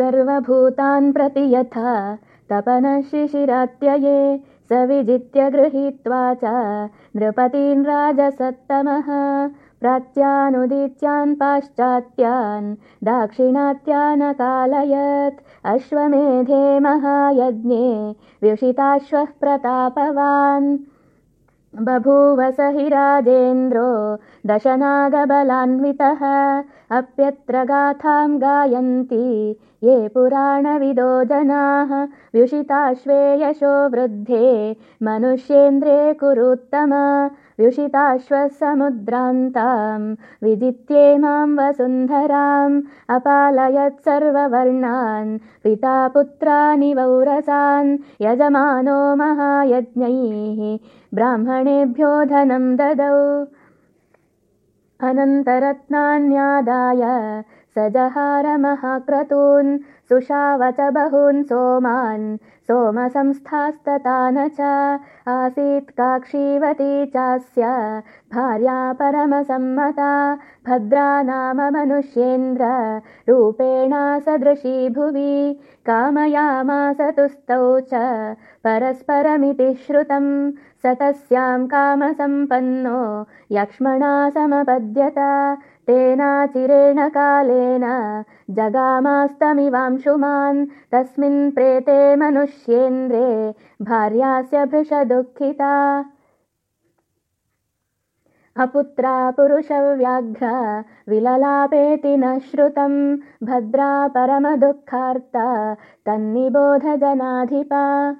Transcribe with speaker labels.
Speaker 1: सर्वभूतान् प्रति यथा तपनशिशिरात्यये स विजित्य गृहीत्वा च नृपतीन् राजसत्तमः प्राच्यानुदित्यान् पाश्चात्यान् दाक्षिणात्यानकालयत् अश्वमेधे महायज्ञे व्युषिताश्वः प्रतापवान्। बभूव स हि राजेन्द्रो दशनागबलान्वितः अप्यत्र गाथां गायन्ति ये पुराणविदो जनाः व्युषिताश्वे यशो वृद्धे मनुष्येन्द्रे कुरुत्तम व्युषिताश्वः समुद्रान्तां विजित्ये मां वसुन्धराम् अपालयत् सर्ववर्णान् पिता पुत्राणि वौरसान् यजमानो महायज्ञैः ब्राह्मणेभ्यो धनं ददौ अनन्तरत्नान्यादाय स जहारमहाक्रतून् सुषावच बहून् सोमान् सोमसंस्थास्तता न च आसीत् काक्षीवती चास्य भार्या परमसम्मता भद्रा नाम मनुष्येन्द्र रूपेणा सदृशी भुवि कामयामास तुस्तौ च परस्परमिति श्रुतं स तस्यां कामसम्पन्नो यक्ष्मणा समपद्यत तेनाचिरेण कालेन जगामास्तमिवांशुमान् तस्मिन् प्रेते मनुष्येन्द्रे भार्यास्य भृशदुःखिता। अपुत्रा पुरुषव्याघ्र विललापेति न श्रुतं। भद्रा परमदुःखार्ता तन्निबोधजनाधिपा